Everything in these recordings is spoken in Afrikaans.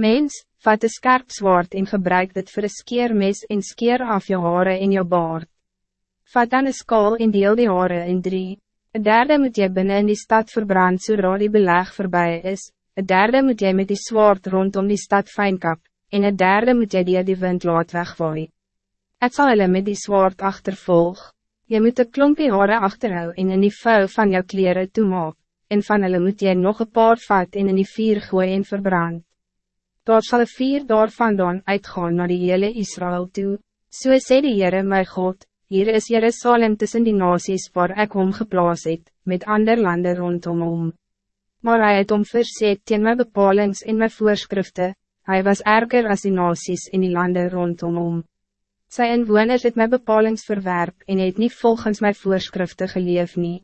Mens, vat een skerp zwaard en gebruik dit voor een skeermes en skeer af je haren in je baard. Vat dan een skaal en deel die haren in drie. Een derde moet je binnen in die stad verbrand zodra die beleg voorbij is. Een derde moet je met die zwaard rondom die stad fijn kap. En een derde moet je die die wind laat wegwaai. Het zal hulle met die zwaard achtervolg. Je moet de klompie haren achterhou en in die vuil van jou kleren toemaak. En van hulle moet je nog een paar vat en in die vier gooi en verbrand daar sal vier daarvandaan uitgaan naar die hele Israël toe. So sê die Heere my God, hier is Jerusalem tussen die nasies waar ek hom geplaas het, met ander landen rondom hom. Maar hij het om verzet teen my bepalings en my voorschriften, hij was erger als die nasies in die landen rondom hom. Sy inwoners het my bepalings verwerp en het niet volgens my voorschriften geleef nie.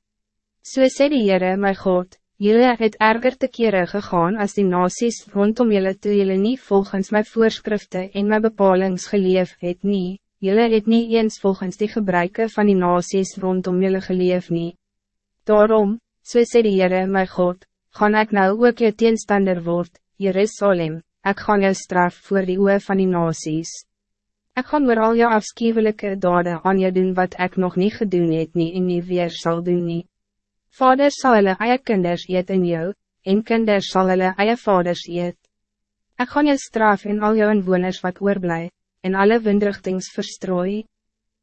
So sê die Heere my God, Jullie het erger te kere gegaan als die nasies rondom jullie toe jullie niet volgens mijn voorschriften en mijn bepalings geleef het nie. Jullie het niet eens volgens die gebruiken van die nasies rondom jullie geleef nie. Daarom, so sê die Heere my God, gaan ik nou ook je teenstander word, Jerusalem, ik gaan jou straf voor die oe van die nasies. Ik gaan weer al jou afschuwelijke daden aan je doen wat ik nog niet gedoen het nie en nie weer zal doen nie. Vaders zal hulle eie kinders eet in jou, en kinders zal hulle eie vaders eet. Ek gaan jou straf en al jou inwoners wat oorblij, en alle windrichtings verstrooi.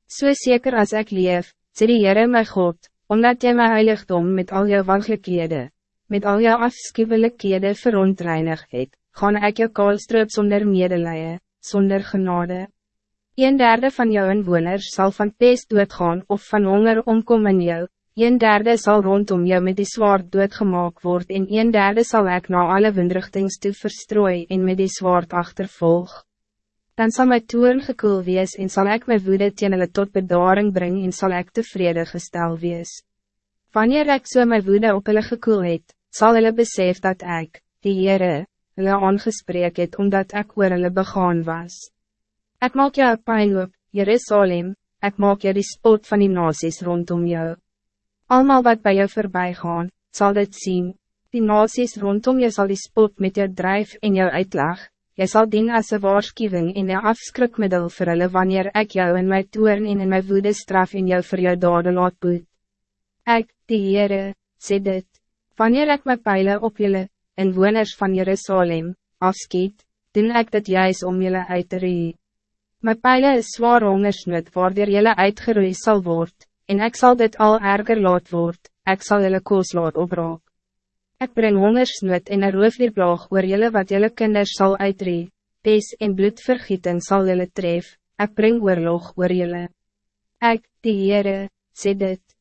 So zeker als ik leef, sê die Heere my God, omdat jy my heiligdom met al jou walgelijkhede, met al jou afschuwelijkhede verontreinig het, gaan ek jou kaalstroop zonder medelije, zonder genade. Een derde van jou inwoners zal van pest doodgaan of van honger omkom in jou, Een derde zal rondom jou met die zwaard doodgemaak word en een derde zal ik na alle windrichtings toe verstrooi en met die zwaard achtervolg. Dan zal mijn toeren gekoel wees en zal ik mijn woede teen hulle tot bedaring brengen en zal ik tevreden gestel wees. Wanneer ik so mijn woede op hulle gekoel het, sal hulle besef dat ik, die Heere, hulle aangespreek het omdat ik oor hulle begaan was. Ik maak jou pijn op, Jerusalem, ik maak jou die spot van die nasies rondom jou. Almal wat bij jou voorbij gaan, zal dit zien. Die nasies rondom je zal die spot met jou drijf en jou uitlag. Jy zal dien as een waarschuwing en een afskrikmiddel vir hulle wanneer ik jou in mijn toeren en in mijn woede straf en jou voor jou dade laat boet. Ek, die Heere, sê dit, wanneer ik mijn pijlen op jullie, inwoners van Jerusalem, afskiet, doen ik dit juist om jullie uit te ree. Mijn pijlen is zwaar hongersnood waardoor jullie uitgeroeid zal worden en ik zal dit al erger laat word, ik zal jullie koos laat opraak. Ik breng hongersnood en een roofdierplaag oor jullie wat jullie kinders zal uitree, pees en bloedvergieting zal jullie tref, ik breng oorlog oor jullie. Ik, die Heere, sê dit.